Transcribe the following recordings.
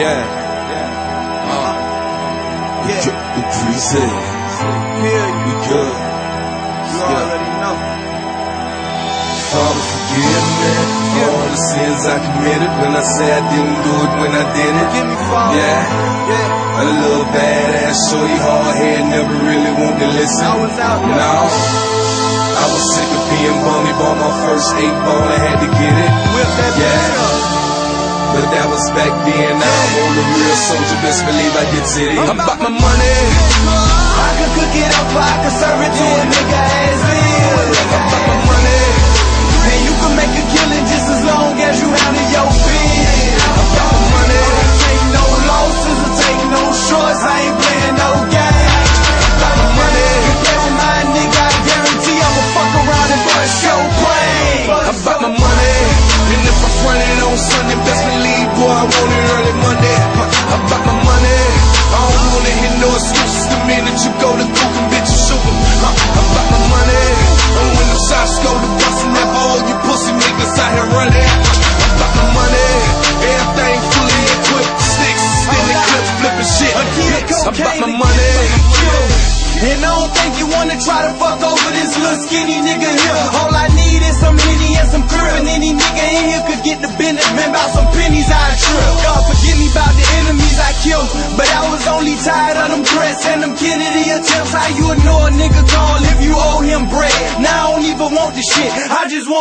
Yeah. Uh, we Yeah. we greasy. Feel We you. good. You already know. Father, forgive me for all the sins I committed when I say I didn't do it when I did it. Give me Father. Yeah. Yeah. A little badass, shorty hard head, never really wanted to listen. I was out there. No. I was sick of being bummy, bought my first eight ball and had to get it. Whip that Yeah. But that was back then, now I'm on the real soldier, best believe I get city. I'm about my money. I could cook it up, I could serve it to a nigga as is. I'm about my money. And you can make a killing just as long as you handle your biz. I'm about my money. Take no losses or take no shorts, I ain't playing no games. About my money. You play with my nigga, I guarantee I'ma fuck around and bust your brain. I'm about my money. And if I front it on Sunday, minute you go to cook and bitch you shoot 'em. I'm about my money. And when the shots go to bustin', never all you pussy niggas out here running. I'm about my money. Everything fully equipped. Sticks, extended clips, flipping shit. I'm about my money. And I don't think you wanna try to fuck over this little skinny nigga here. All I need is some Henny and some crib, and any nigga in here could get the man, about some pennies I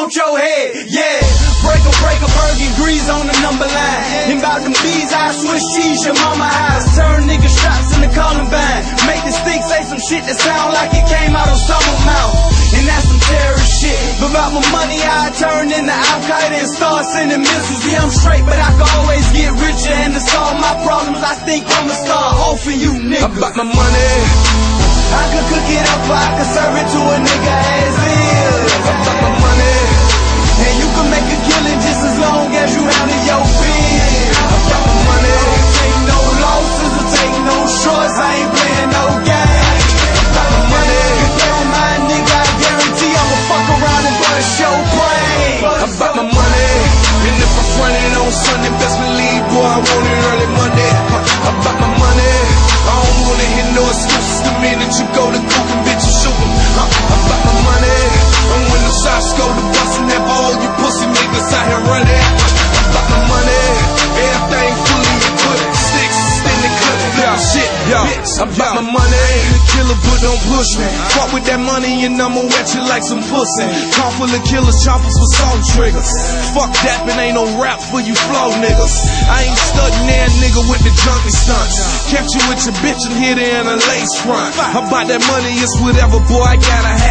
want your head, yeah. Break a break a Bergen grease on the number line. And about them bees, I switch cheese, your mama eyes. Turn nigga shots in the Columbine. Make this thing say some shit that sound like it came out of summer mouth. And that's some terrorist shit. But about my money, I turn into Al Qaeda and start sending missiles. Yeah, I'm straight, but I can always get richer. And to solve my problems, I think I'ma start offing you niggas. about my money. I could cook it up, I could serve it to a nigga as is. You go to I'm about my money. The killer, but don't push me. Fuck with that money and I'ma wet you like some pussy. Car full of killers, choppers with salt triggers. Fuck that, but ain't no rap for you flow niggas. I ain't studying that nigga with the junkie stunts. Catch you with your bitch and hit her in a lace front. About that money, it's whatever, boy, I gotta have.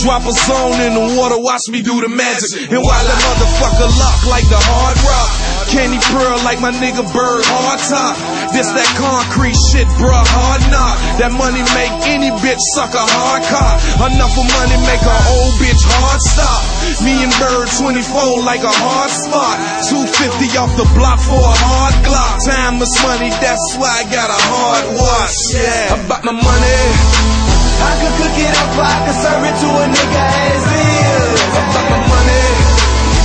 Drop a zone in the water, watch me do the magic. And while that motherfucker lock like the hard rock. Candy pearl like my nigga Bird hard top. This that concrete shit, bruh, hard knock. That money make any bitch suck a hard cock. Enough of money make a old bitch hard stop. Me and Bird 24 like a hard spot. 250 off the block for a hard Glock. Time is money, that's why I got a hard watch. Yeah, about my money. I could cook it up I could serve it to a nigga as is. I'm talking money.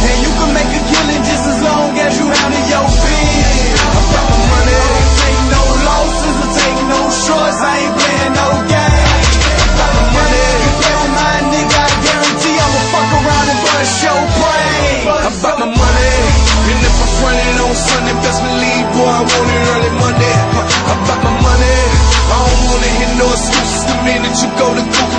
And you can make a killing just as long as you have to your feet. I'm talking money. I don't take no losses or take no shorts. I ain't playing no games. I'm talking money. You with my nigga, I guarantee I'ma fuck around and brush your brain. I'm talking money. you go to Google.